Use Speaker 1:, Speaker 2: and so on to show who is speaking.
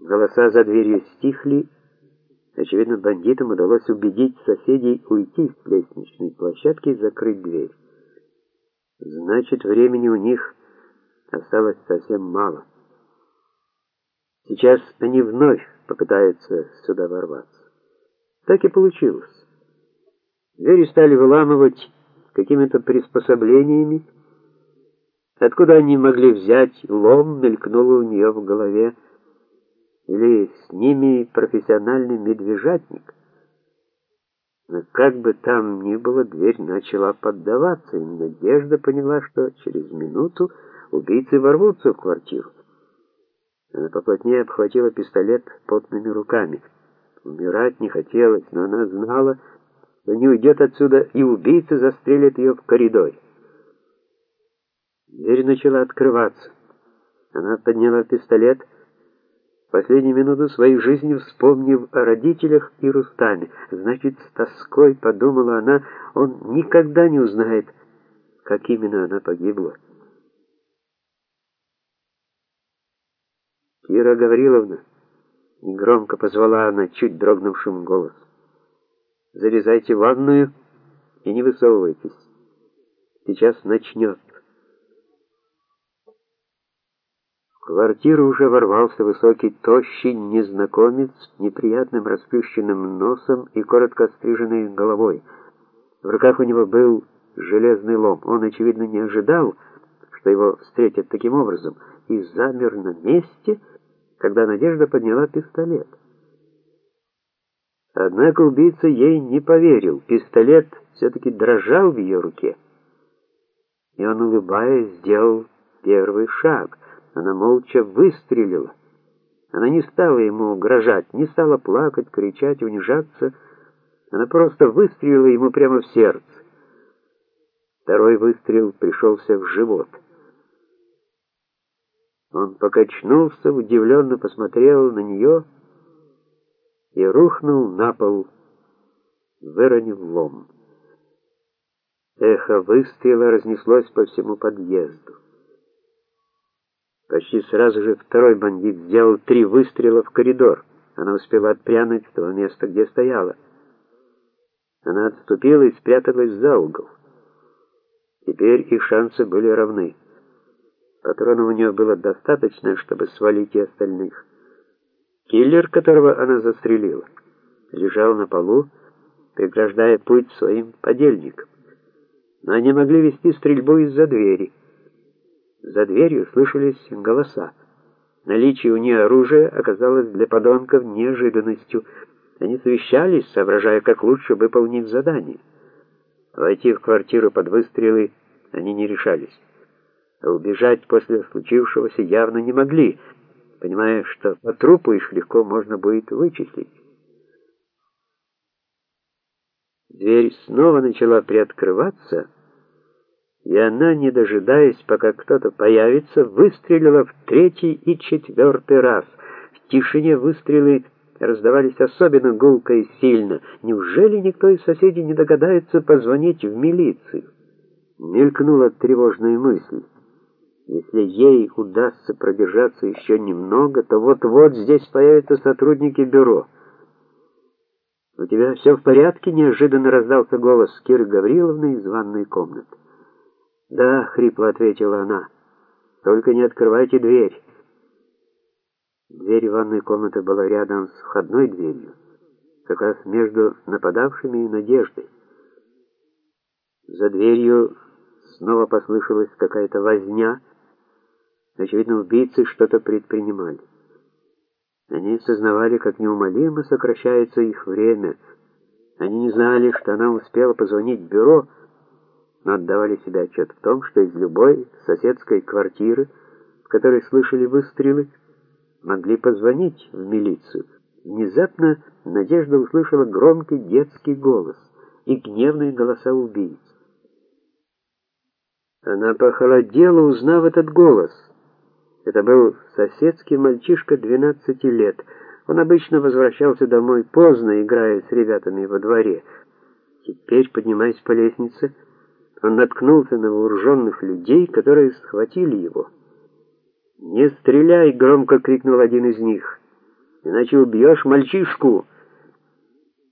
Speaker 1: Голоса за дверью стихли. Очевидно, бандитам удалось убедить соседей уйти с лестничной площадки и закрыть дверь. Значит, времени у них осталось совсем мало. Сейчас они вновь попытаются сюда ворваться. Так и получилось. Двери стали выламывать какими-то приспособлениями. Откуда они могли взять лом, мелькнуло у нее в голове. Или с ними профессиональный медвежатник. Но как бы там ни было, дверь начала поддаваться, и Надежда поняла, что через минуту убийцы ворвутся в квартиру. Она поплотнее обхватила пистолет потными руками. Умирать не хотелось, но она знала, что не уйдет отсюда, и убийцы застрелят ее в коридоре. Дверь начала открываться. Она подняла пистолет, последнюю минуту своей жизни вспомнив о родителях и Рустаме. Значит, с тоской подумала она, он никогда не узнает, как именно она погибла. Кира Гавриловна, негромко позвала она чуть дрогнувшим голосом. Залезайте в ванную и не высовывайтесь. Сейчас начнет. В квартиру уже ворвался высокий, тощий незнакомец с неприятным расплющенным носом и коротко стриженной головой. В руках у него был железный лом. Он, очевидно, не ожидал, что его встретят таким образом, и замер на месте, когда Надежда подняла пистолет. Однако убийца ей не поверил. Пистолет все-таки дрожал в ее руке. И он, улыбаясь, сделал первый шаг. Она молча выстрелила. Она не стала ему угрожать, не стала плакать, кричать, унижаться. Она просто выстрелила ему прямо в сердце. Второй выстрел пришелся в живот. Он покачнулся, удивленно посмотрел на нее и рухнул на пол, выронив лом. Эхо выстрела разнеслось по всему подъезду. Почти сразу же второй бандит сделал три выстрела в коридор. Она успела отпрянуть с того места, где стояла. Она отступила и спряталась за угол. Теперь их шансы были равны. Патронов у нее было достаточно, чтобы свалить и остальных. Киллер, которого она застрелила, лежал на полу, преграждая путь своим подельникам. Но они могли вести стрельбу из-за двери. За дверью слышались голоса. Наличие у нее оружия оказалось для подонков неожиданностью. Они совещались, соображая, как лучше выполнить задание. Войти в квартиру под выстрелы они не решались. А убежать после случившегося явно не могли — понимая, что по трупу их легко можно будет вычислить. Дверь снова начала приоткрываться, и она, не дожидаясь, пока кто-то появится, выстрелила в третий и четвертый раз. В тишине выстрелы раздавались особенно гулко и сильно. Неужели никто из соседей не догадается позвонить в милицию? Мелькнула тревожная мысль. Если ей удастся продержаться еще немного, то вот-вот здесь появятся сотрудники бюро. «У тебя все в порядке?» — неожиданно раздался голос Киры Гавриловны из ванной комнаты. «Да», — хрипло ответила она, — «только не открывайте дверь». Дверь ванной комнаты была рядом с входной дверью, как раз между нападавшими и Надеждой. За дверью снова послышалась какая-то возня, Очевидно, убийцы что-то предпринимали. Они сознавали, как неумолимо сокращается их время. Они не знали, что она успела позвонить в бюро, но отдавали себе отчет в том, что из любой соседской квартиры, в которой слышали выстрелы, могли позвонить в милицию. Внезапно Надежда услышала громкий детский голос и гневные голоса убийц. Она похолодела, узнав этот голос — это был соседский мальчишка 12 лет. Он обычно возвращался домой поздно, играя с ребятами во дворе. Теперь, поднимаясь по лестнице, он наткнулся на вооруженных людей, которые схватили его. «Не стреляй!» — громко крикнул один из них. иначе убьешь мальчишку!»